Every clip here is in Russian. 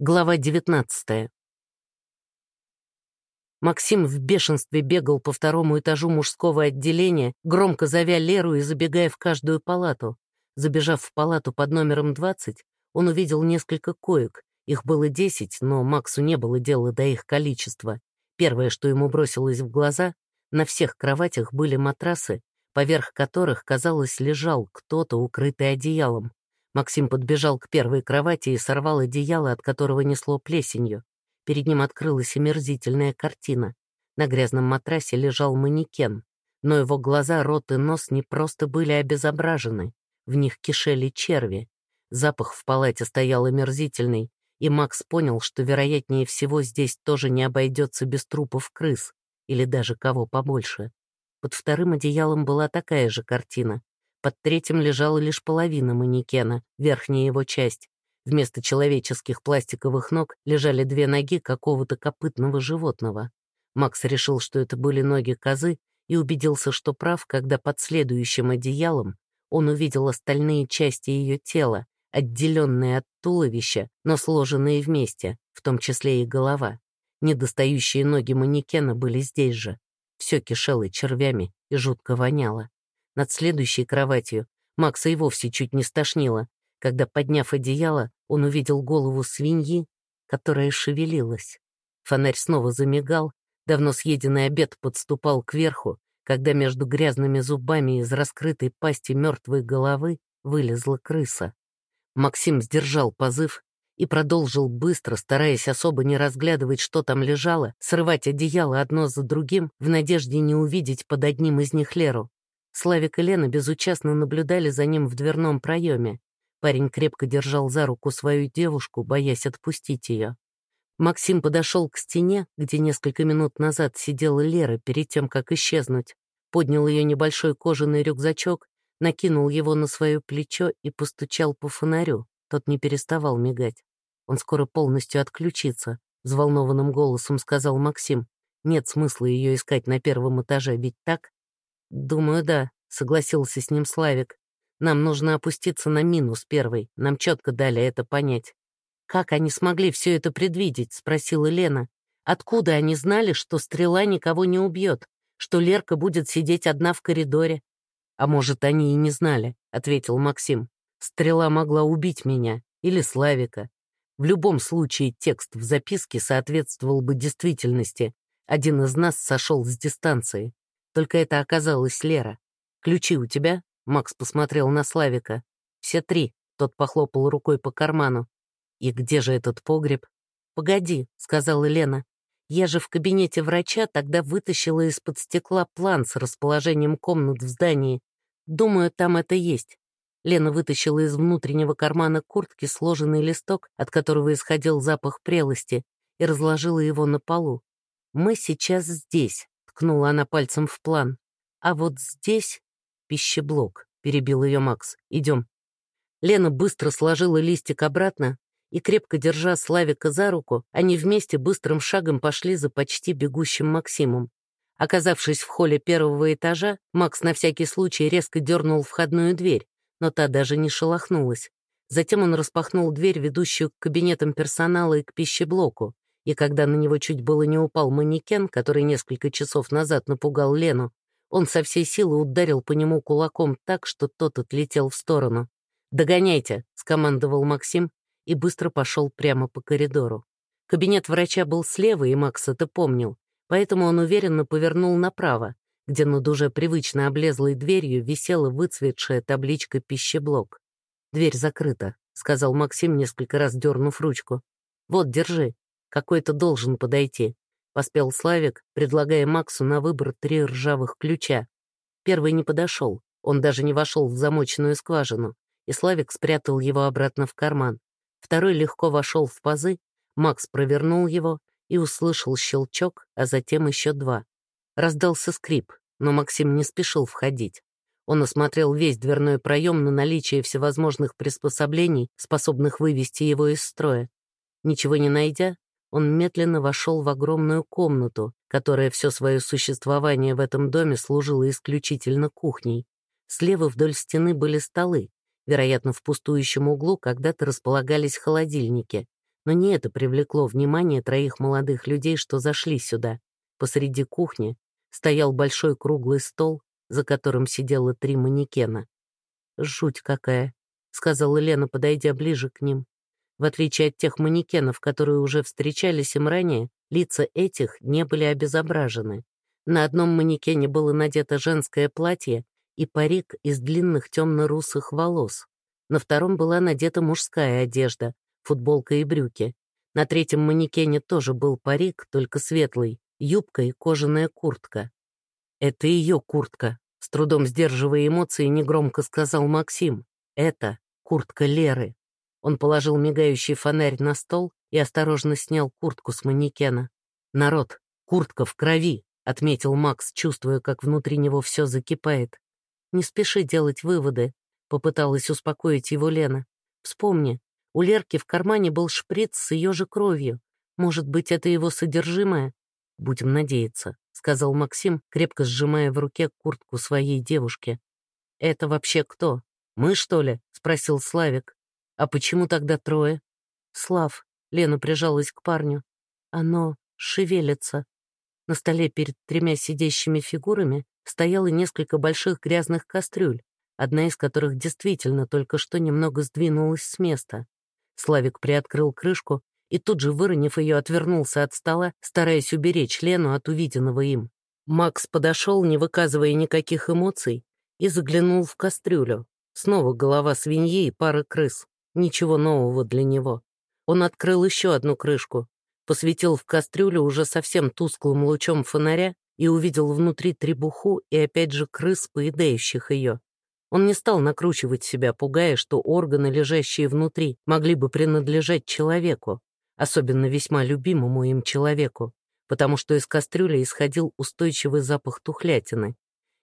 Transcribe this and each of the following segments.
Глава 19. Максим в бешенстве бегал по второму этажу мужского отделения, громко зовя Леру и забегая в каждую палату. Забежав в палату под номером 20, он увидел несколько коек. Их было 10, но Максу не было дела до их количества. Первое, что ему бросилось в глаза, на всех кроватях были матрасы, поверх которых, казалось, лежал кто-то, укрытый одеялом. Максим подбежал к первой кровати и сорвал одеяло, от которого несло плесенью. Перед ним открылась омерзительная картина. На грязном матрасе лежал манекен, но его глаза, рот и нос не просто были обезображены, в них кишели черви. Запах в палате стоял омерзительный, и Макс понял, что, вероятнее всего, здесь тоже не обойдется без трупов крыс, или даже кого побольше. Под вторым одеялом была такая же картина. Под третьим лежала лишь половина манекена, верхняя его часть. Вместо человеческих пластиковых ног лежали две ноги какого-то копытного животного. Макс решил, что это были ноги козы, и убедился, что прав, когда под следующим одеялом он увидел остальные части ее тела, отделенные от туловища, но сложенные вместе, в том числе и голова. Недостающие ноги манекена были здесь же. Все кишело червями и жутко воняло. Над следующей кроватью Макса и вовсе чуть не стошнило, когда, подняв одеяло, он увидел голову свиньи, которая шевелилась. Фонарь снова замигал, давно съеденный обед подступал кверху, когда между грязными зубами из раскрытой пасти мертвой головы вылезла крыса. Максим сдержал позыв и продолжил быстро, стараясь особо не разглядывать, что там лежало, срывать одеяло одно за другим в надежде не увидеть под одним из них Леру. Славик и Лена безучастно наблюдали за ним в дверном проеме. Парень крепко держал за руку свою девушку, боясь отпустить ее. Максим подошел к стене, где несколько минут назад сидела Лера перед тем, как исчезнуть, поднял ее небольшой кожаный рюкзачок, накинул его на свое плечо и постучал по фонарю. Тот не переставал мигать. Он скоро полностью отключится, — взволнованным голосом сказал Максим. Нет смысла ее искать на первом этаже, ведь так? «Думаю, да», — согласился с ним Славик. «Нам нужно опуститься на минус первый, нам четко дали это понять». «Как они смогли все это предвидеть?» — спросила Лена. «Откуда они знали, что стрела никого не убьет, что Лерка будет сидеть одна в коридоре?» «А может, они и не знали», — ответил Максим. «Стрела могла убить меня или Славика. В любом случае текст в записке соответствовал бы действительности. Один из нас сошел с дистанции. Только это оказалась Лера. «Ключи у тебя?» — Макс посмотрел на Славика. «Все три», — тот похлопал рукой по карману. «И где же этот погреб?» «Погоди», — сказала Лена. «Я же в кабинете врача тогда вытащила из-под стекла план с расположением комнат в здании. Думаю, там это есть». Лена вытащила из внутреннего кармана куртки сложенный листок, от которого исходил запах прелости, и разложила его на полу. «Мы сейчас здесь, ткнула она пальцем в план. «А вот здесь пищеблок», — перебил ее Макс. «Идем». Лена быстро сложила листик обратно, и, крепко держа Славика за руку, они вместе быстрым шагом пошли за почти бегущим Максимом. Оказавшись в холле первого этажа, Макс на всякий случай резко дернул входную дверь, но та даже не шелохнулась. Затем он распахнул дверь, ведущую к кабинетам персонала и к пищеблоку и когда на него чуть было не упал манекен, который несколько часов назад напугал Лену, он со всей силы ударил по нему кулаком так, что тот отлетел в сторону. «Догоняйте!» — скомандовал Максим и быстро пошел прямо по коридору. Кабинет врача был слева, и Макс это помнил, поэтому он уверенно повернул направо, где над уже привычно облезлой дверью висела выцветшая табличка «Пищеблок». «Дверь закрыта», — сказал Максим, несколько раз дернув ручку. «Вот, держи». Какой-то должен подойти. Поспел Славик, предлагая Максу на выбор три ржавых ключа. Первый не подошел, он даже не вошел в замоченную скважину, и Славик спрятал его обратно в карман. Второй легко вошел в пазы, Макс провернул его и услышал щелчок, а затем еще два. Раздался скрип, но Максим не спешил входить. Он осмотрел весь дверной проем на наличие всевозможных приспособлений, способных вывести его из строя. Ничего не найдя, он медленно вошел в огромную комнату, которая все свое существование в этом доме служила исключительно кухней. Слева вдоль стены были столы. Вероятно, в пустующем углу когда-то располагались холодильники. Но не это привлекло внимание троих молодых людей, что зашли сюда. Посреди кухни стоял большой круглый стол, за которым сидело три манекена. «Жуть какая», — сказала Лена, подойдя ближе к ним. В отличие от тех манекенов, которые уже встречались им ранее, лица этих не были обезображены. На одном манекене было надето женское платье и парик из длинных темно-русых волос. На втором была надета мужская одежда, футболка и брюки. На третьем манекене тоже был парик, только светлый, юбка и кожаная куртка. «Это ее куртка», — с трудом сдерживая эмоции, негромко сказал Максим. «Это куртка Леры». Он положил мигающий фонарь на стол и осторожно снял куртку с манекена. «Народ, куртка в крови», — отметил Макс, чувствуя, как внутри него все закипает. «Не спеши делать выводы», — попыталась успокоить его Лена. «Вспомни, у Лерки в кармане был шприц с ее же кровью. Может быть, это его содержимое? Будем надеяться, сказал Максим, крепко сжимая в руке куртку своей девушки. Это вообще кто? Мы, что ли? спросил Славик. А почему тогда трое? Слав, Лена прижалась к парню. Оно шевелится. На столе перед тремя сидящими фигурами стояло несколько больших грязных кастрюль, одна из которых действительно только что немного сдвинулась с места. Славик приоткрыл крышку и тут же, выронив ее, отвернулся от стола, стараясь уберечь Лену от увиденного им. Макс подошел, не выказывая никаких эмоций, и заглянул в кастрюлю. Снова голова свиньи и пара крыс. Ничего нового для него. Он открыл еще одну крышку, посветил в кастрюлю уже совсем тусклым лучом фонаря и увидел внутри требуху и опять же крыс, поедающих ее. Он не стал накручивать себя, пугая, что органы, лежащие внутри, могли бы принадлежать человеку, особенно весьма любимому им человеку, потому что из кастрюли исходил устойчивый запах тухлятины.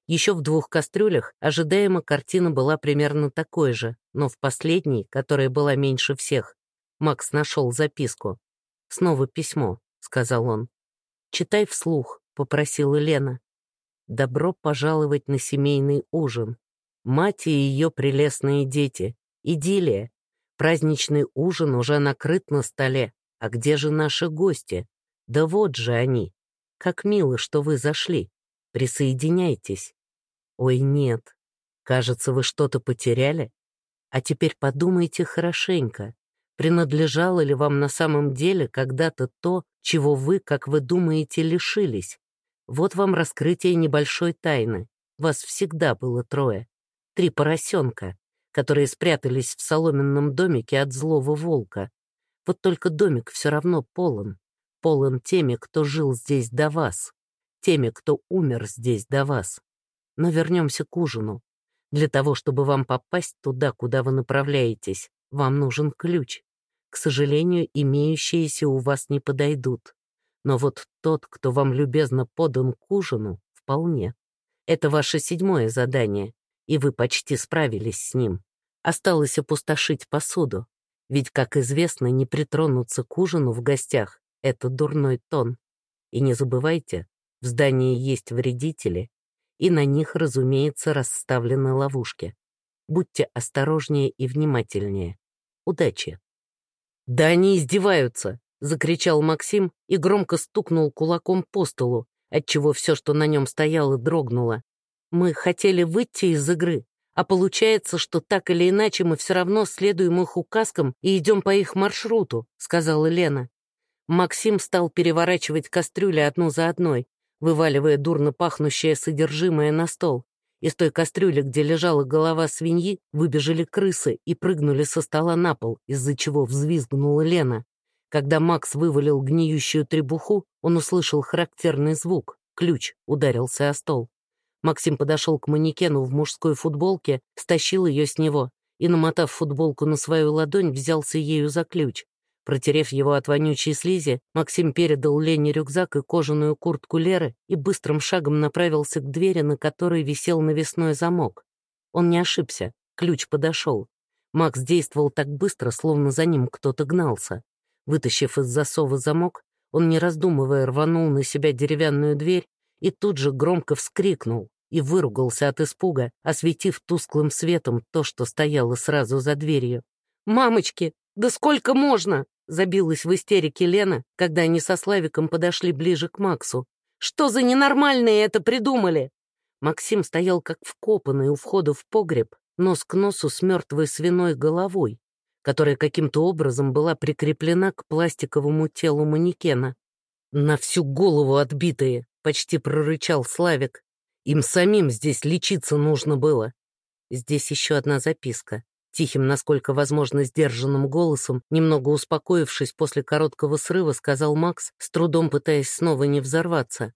Еще в двух кастрюлях ожидаемо картина была примерно такой же, но в последней, которая была меньше всех, Макс нашел записку. «Снова письмо», — сказал он. «Читай вслух», — попросила Лена. «Добро пожаловать на семейный ужин. Мать и ее прелестные дети. Идиллия. Праздничный ужин уже накрыт на столе. А где же наши гости? Да вот же они. Как мило, что вы зашли. Присоединяйтесь. Ой, нет. Кажется, вы что-то потеряли. А теперь подумайте хорошенько. Принадлежало ли вам на самом деле когда-то то, чего вы, как вы думаете, лишились? Вот вам раскрытие небольшой тайны. Вас всегда было трое три поросенка, которые спрятались в соломенном домике от злого волка. Вот только домик все равно полон. Полон теми, кто жил здесь до вас, теми, кто умер здесь до вас. Но вернемся к ужину. Для того, чтобы вам попасть туда, куда вы направляетесь, вам нужен ключ. К сожалению, имеющиеся у вас не подойдут. Но вот тот, кто вам любезно подан к ужину, вполне. Это ваше седьмое задание и вы почти справились с ним. Осталось опустошить посуду, ведь, как известно, не притронуться к ужину в гостях — это дурной тон. И не забывайте, в здании есть вредители, и на них, разумеется, расставлены ловушки. Будьте осторожнее и внимательнее. Удачи. «Да они издеваются!» — закричал Максим и громко стукнул кулаком по столу, отчего все, что на нем стояло, дрогнуло. Мы хотели выйти из игры, а получается, что так или иначе мы все равно следуем их указкам и идем по их маршруту», — сказала Лена. Максим стал переворачивать кастрюли одну за одной, вываливая дурно пахнущее содержимое на стол. Из той кастрюли, где лежала голова свиньи, выбежали крысы и прыгнули со стола на пол, из-за чего взвизгнула Лена. Когда Макс вывалил гниющую требуху, он услышал характерный звук. Ключ ударился о стол. Максим подошел к манекену в мужской футболке, стащил ее с него и, намотав футболку на свою ладонь, взялся ею за ключ. Протерев его от вонючей слизи, Максим передал Лене рюкзак и кожаную куртку Леры и быстрым шагом направился к двери, на которой висел навесной замок. Он не ошибся, ключ подошел. Макс действовал так быстро, словно за ним кто-то гнался. Вытащив из засова замок, он, не раздумывая, рванул на себя деревянную дверь и тут же громко вскрикнул и выругался от испуга, осветив тусклым светом то, что стояло сразу за дверью. «Мамочки, да сколько можно?» Забилась в истерике Лена, когда они со Славиком подошли ближе к Максу. «Что за ненормальные это придумали?» Максим стоял как вкопанный у входа в погреб, нос к носу с мертвой свиной головой, которая каким-то образом была прикреплена к пластиковому телу манекена. «На всю голову отбитые!» — почти прорычал Славик. «Им самим здесь лечиться нужно было». Здесь еще одна записка. Тихим, насколько возможно, сдержанным голосом, немного успокоившись после короткого срыва, сказал Макс, с трудом пытаясь снова не взорваться.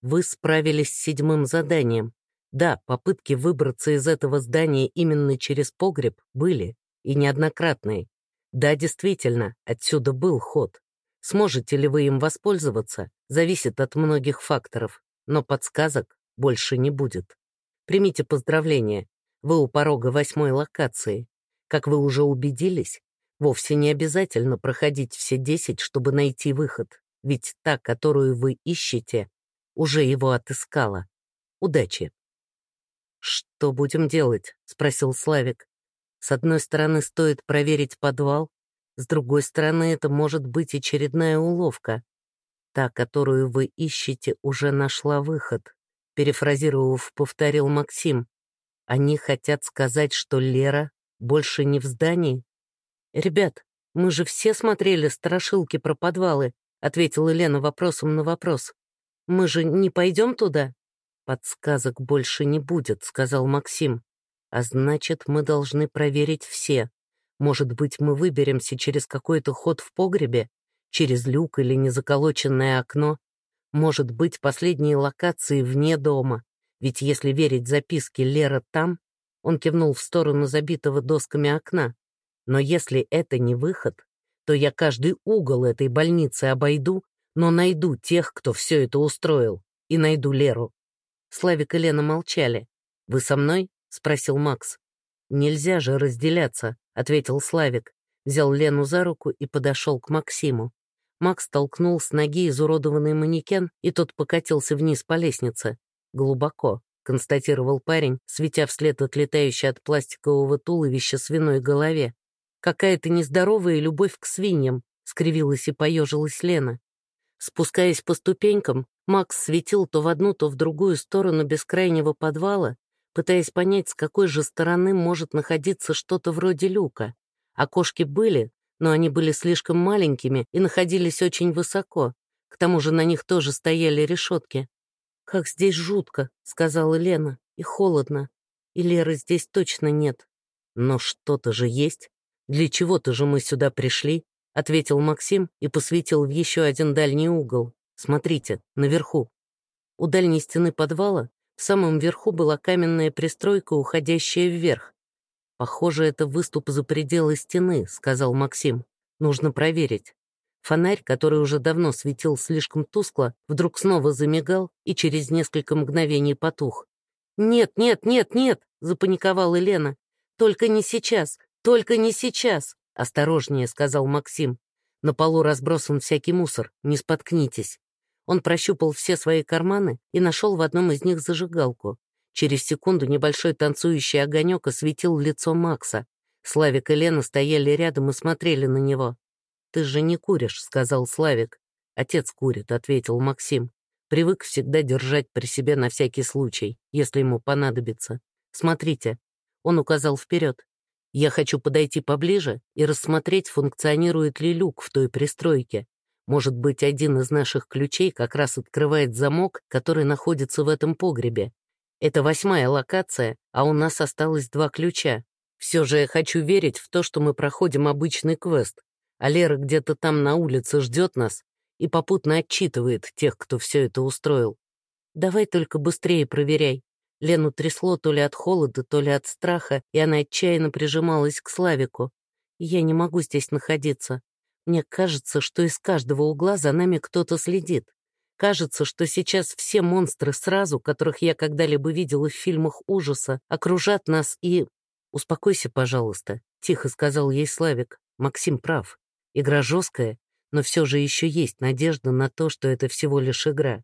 «Вы справились с седьмым заданием. Да, попытки выбраться из этого здания именно через погреб были, и неоднократные. Да, действительно, отсюда был ход. Сможете ли вы им воспользоваться, зависит от многих факторов, но подсказок больше не будет. Примите поздравления, вы у порога восьмой локации. Как вы уже убедились, вовсе не обязательно проходить все десять, чтобы найти выход, ведь та, которую вы ищете, уже его отыскала. Удачи. «Что будем делать?» — спросил Славик. «С одной стороны, стоит проверить подвал, с другой стороны, это может быть очередная уловка. Та, которую вы ищете, уже нашла выход», — перефразировав, повторил Максим. «Они хотят сказать, что Лера больше не в здании? «Ребят, мы же все смотрели страшилки про подвалы», ответила Лена вопросом на вопрос. «Мы же не пойдем туда?» «Подсказок больше не будет», — сказал Максим. «А значит, мы должны проверить все. Может быть, мы выберемся через какой-то ход в погребе, через люк или незаколоченное окно. Может быть, последние локации вне дома. Ведь если верить записке Лера там, он кивнул в сторону забитого досками окна. «Но если это не выход, то я каждый угол этой больницы обойду, но найду тех, кто все это устроил, и найду Леру». Славик и Лена молчали. «Вы со мной?» — спросил Макс. «Нельзя же разделяться», — ответил Славик. Взял Лену за руку и подошел к Максиму. Макс толкнул с ноги изуродованный манекен, и тот покатился вниз по лестнице. Глубоко констатировал парень, светя вслед отлетающей от пластикового туловища свиной голове. «Какая-то нездоровая любовь к свиньям», — скривилась и поежилась Лена. Спускаясь по ступенькам, Макс светил то в одну, то в другую сторону бескрайнего подвала, пытаясь понять, с какой же стороны может находиться что-то вроде люка. Окошки были, но они были слишком маленькими и находились очень высоко. К тому же на них тоже стояли решетки. «Как здесь жутко», — сказала Лена, — «и холодно. И Леры здесь точно нет». «Но что-то же есть. Для чего-то же мы сюда пришли», — ответил Максим и посветил в еще один дальний угол. «Смотрите, наверху». У дальней стены подвала в самом верху была каменная пристройка, уходящая вверх. «Похоже, это выступ за пределы стены», — сказал Максим. «Нужно проверить». Фонарь, который уже давно светил слишком тускло, вдруг снова замигал и через несколько мгновений потух. «Нет, нет, нет, нет!» — запаниковала Лена. «Только не сейчас! Только не сейчас!» — осторожнее сказал Максим. На полу разбросан всякий мусор, не споткнитесь. Он прощупал все свои карманы и нашел в одном из них зажигалку. Через секунду небольшой танцующий огонек осветил лицо Макса. Славик и Лена стояли рядом и смотрели на него. «Ты же не куришь», — сказал Славик. «Отец курит», — ответил Максим. «Привык всегда держать при себе на всякий случай, если ему понадобится. Смотрите». Он указал вперед. «Я хочу подойти поближе и рассмотреть, функционирует ли люк в той пристройке. Может быть, один из наших ключей как раз открывает замок, который находится в этом погребе. Это восьмая локация, а у нас осталось два ключа. Все же я хочу верить в то, что мы проходим обычный квест, а Лера где-то там на улице ждет нас и попутно отчитывает тех, кто все это устроил. Давай только быстрее проверяй. Лену трясло то ли от холода, то ли от страха, и она отчаянно прижималась к Славику. Я не могу здесь находиться. Мне кажется, что из каждого угла за нами кто-то следит. Кажется, что сейчас все монстры сразу, которых я когда-либо видела в фильмах ужаса, окружат нас и... «Успокойся, пожалуйста», — тихо сказал ей Славик. «Максим прав. Игра жесткая, но все же еще есть надежда на то, что это всего лишь игра.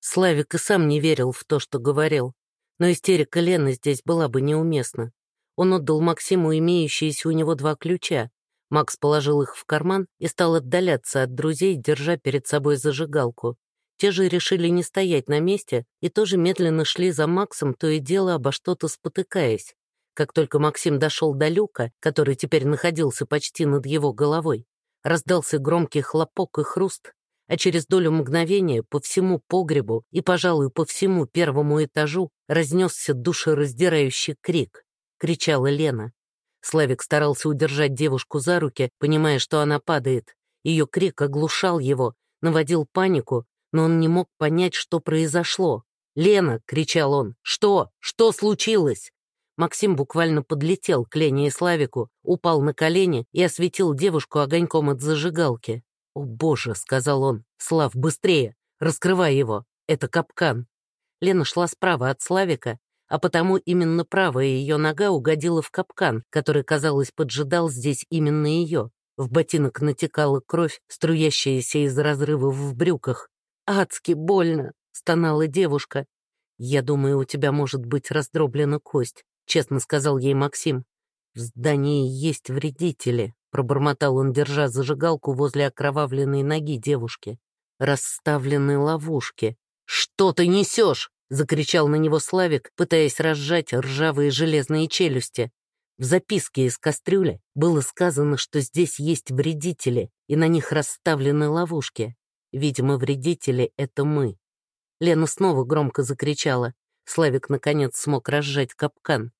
Славик и сам не верил в то, что говорил, но истерика Лены здесь была бы неуместна. Он отдал Максиму имеющиеся у него два ключа. Макс положил их в карман и стал отдаляться от друзей, держа перед собой зажигалку. Те же решили не стоять на месте и тоже медленно шли за Максом, то и дело обо что-то спотыкаясь. Как только Максим дошел до люка, который теперь находился почти над его головой, раздался громкий хлопок и хруст, а через долю мгновения по всему погребу и, пожалуй, по всему первому этажу разнесся душераздирающий крик. Кричала Лена. Славик старался удержать девушку за руки, понимая, что она падает. Ее крик оглушал его, наводил панику, но он не мог понять, что произошло. «Лена!» — кричал он. «Что? Что случилось?» Максим буквально подлетел к Лене и Славику, упал на колени и осветил девушку огоньком от зажигалки. «О, боже!» — сказал он. «Слав, быстрее! Раскрывай его! Это капкан!» Лена шла справа от Славика, а потому именно правая ее нога угодила в капкан, который, казалось, поджидал здесь именно ее. В ботинок натекала кровь, струящаяся из разрывов в брюках. «Адски больно!» — стонала девушка. «Я думаю, у тебя может быть раздроблена кость честно сказал ей Максим. «В здании есть вредители», — пробормотал он, держа зажигалку возле окровавленной ноги девушки. «Расставлены ловушки». «Что ты несешь?» — закричал на него Славик, пытаясь разжать ржавые железные челюсти. В записке из кастрюли было сказано, что здесь есть вредители, и на них расставлены ловушки. Видимо, вредители — это мы. Лена снова громко закричала. Славик, наконец, смог разжать капкан.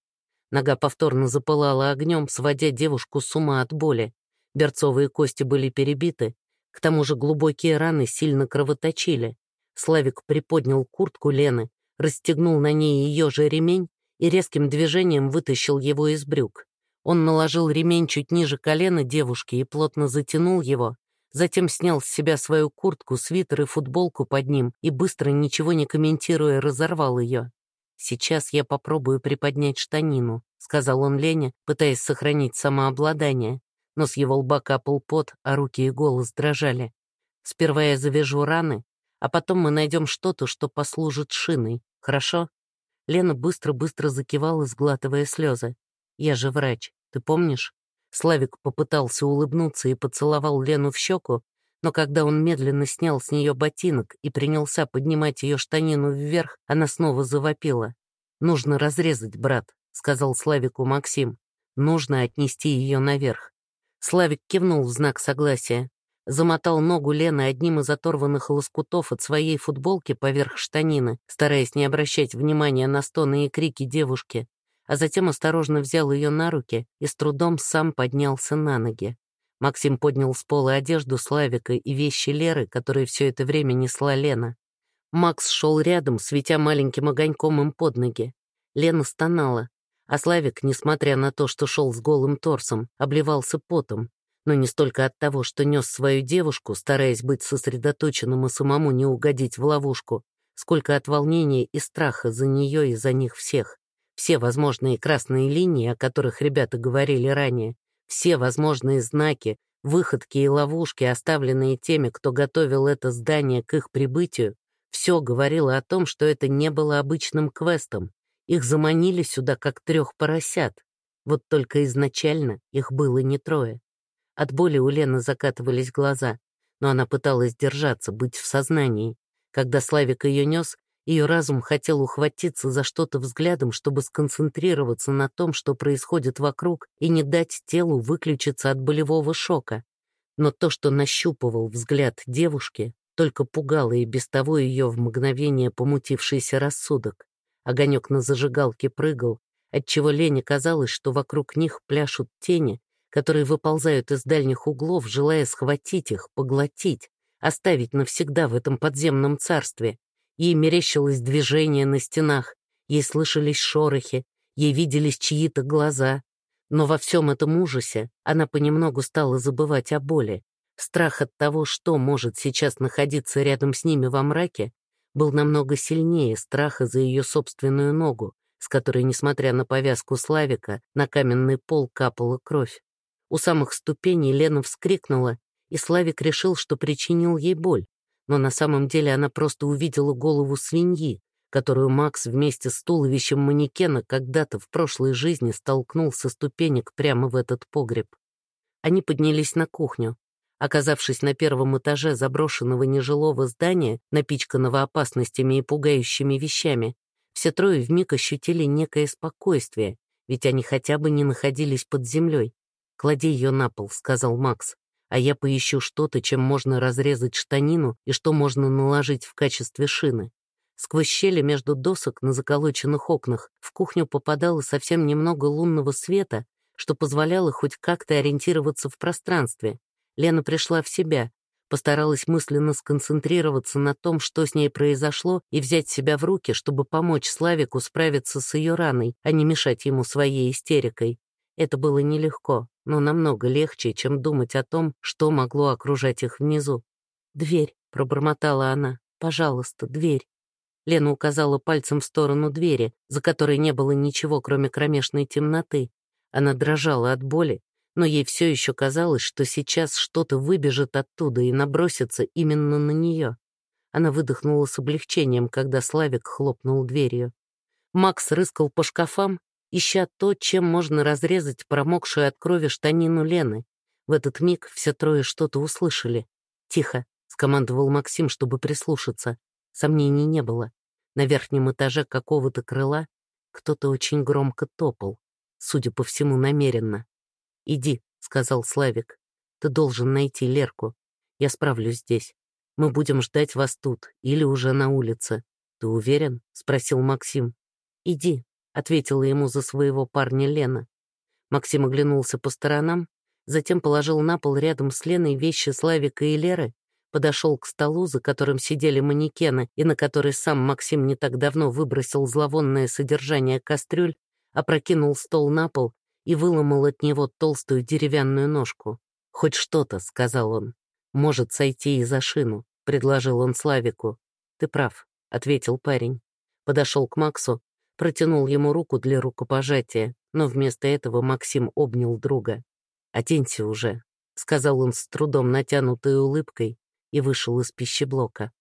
Нога повторно запылала огнем, сводя девушку с ума от боли. Берцовые кости были перебиты, к тому же глубокие раны сильно кровоточили. Славик приподнял куртку Лены, расстегнул на ней ее же ремень и резким движением вытащил его из брюк. Он наложил ремень чуть ниже колена девушки и плотно затянул его, затем снял с себя свою куртку, свитер и футболку под ним и быстро, ничего не комментируя, разорвал ее. «Сейчас я попробую приподнять штанину», — сказал он Лене, пытаясь сохранить самообладание. Но с его лба капал пот, а руки и голос дрожали. «Сперва я завяжу раны, а потом мы найдем что-то, что послужит шиной, хорошо?» Лена быстро-быстро закивала, сглатывая слезы. «Я же врач, ты помнишь?» Славик попытался улыбнуться и поцеловал Лену в щеку, но когда он медленно снял с нее ботинок и принялся поднимать ее штанину вверх, она снова завопила. «Нужно разрезать, брат», — сказал Славику Максим. «Нужно отнести ее наверх». Славик кивнул в знак согласия. Замотал ногу Лены одним из оторванных лоскутов от своей футболки поверх штанины, стараясь не обращать внимания на стоны и крики девушки, а затем осторожно взял ее на руки и с трудом сам поднялся на ноги. Максим поднял с пола одежду Славика и вещи Леры, которые все это время несла Лена. Макс шел рядом, светя маленьким огоньком им под ноги. Лена стонала, а Славик, несмотря на то, что шел с голым торсом, обливался потом, но не столько от того, что нес свою девушку, стараясь быть сосредоточенным и самому не угодить в ловушку, сколько от волнения и страха за нее и за них всех. Все возможные красные линии, о которых ребята говорили ранее, все возможные знаки, выходки и ловушки, оставленные теми, кто готовил это здание к их прибытию, все говорило о том, что это не было обычным квестом. Их заманили сюда как трех поросят. Вот только изначально их было не трое. От боли у Лены закатывались глаза, но она пыталась держаться, быть в сознании. Когда Славик ее нес, ее разум хотел ухватиться за что-то взглядом, чтобы сконцентрироваться на том, что происходит вокруг, и не дать телу выключиться от болевого шока. Но то, что нащупывал взгляд девушки, только пугало и без того ее в мгновение помутившийся рассудок. Огонек на зажигалке прыгал, отчего Лене казалось, что вокруг них пляшут тени, которые выползают из дальних углов, желая схватить их, поглотить, оставить навсегда в этом подземном царстве. Ей мерещилось движение на стенах, ей слышались шорохи, ей виделись чьи-то глаза. Но во всем этом ужасе она понемногу стала забывать о боли. Страх от того, что может сейчас находиться рядом с ними во мраке, был намного сильнее страха за ее собственную ногу, с которой, несмотря на повязку Славика, на каменный пол капала кровь. У самых ступеней Лена вскрикнула, и Славик решил, что причинил ей боль, но на самом деле она просто увидела голову свиньи, которую Макс вместе с туловищем манекена когда-то в прошлой жизни столкнул со ступенек прямо в этот погреб. Они поднялись на кухню. Оказавшись на первом этаже заброшенного нежилого здания, напичканного опасностями и пугающими вещами, все трое вмиг ощутили некое спокойствие, ведь они хотя бы не находились под землей. «Клади ее на пол», — сказал Макс, «а я поищу что-то, чем можно разрезать штанину и что можно наложить в качестве шины». Сквозь щели между досок на заколоченных окнах в кухню попадало совсем немного лунного света, что позволяло хоть как-то ориентироваться в пространстве. Лена пришла в себя, постаралась мысленно сконцентрироваться на том, что с ней произошло, и взять себя в руки, чтобы помочь Славику справиться с ее раной, а не мешать ему своей истерикой. Это было нелегко, но намного легче, чем думать о том, что могло окружать их внизу. «Дверь», — пробормотала она, — «пожалуйста, дверь». Лена указала пальцем в сторону двери, за которой не было ничего, кроме кромешной темноты. Она дрожала от боли, но ей все еще казалось, что сейчас что-то выбежит оттуда и набросится именно на нее. Она выдохнула с облегчением, когда Славик хлопнул дверью. Макс рыскал по шкафам, ища то, чем можно разрезать промокшую от крови штанину Лены. В этот миг все трое что-то услышали. «Тихо», — скомандовал Максим, чтобы прислушаться. Сомнений не было. На верхнем этаже какого-то крыла кто-то очень громко топал, судя по всему, намеренно. «Иди», — сказал Славик. «Ты должен найти Лерку. Я справлюсь здесь. Мы будем ждать вас тут или уже на улице. Ты уверен?» — спросил Максим. «Иди», — ответила ему за своего парня Лена. Максим оглянулся по сторонам, затем положил на пол рядом с Леной вещи Славика и Леры, подошел к столу, за которым сидели манекены и на который сам Максим не так давно выбросил зловонное содержание кастрюль, опрокинул стол на пол и выломал от него толстую деревянную ножку. «Хоть что-то», — сказал он. «Может сойти и за шину», — предложил он Славику. «Ты прав», — ответил парень. Подошел к Максу, протянул ему руку для рукопожатия, но вместо этого Максим обнял друга. «Оденься уже», — сказал он с трудом натянутой улыбкой и вышел из пищеблока.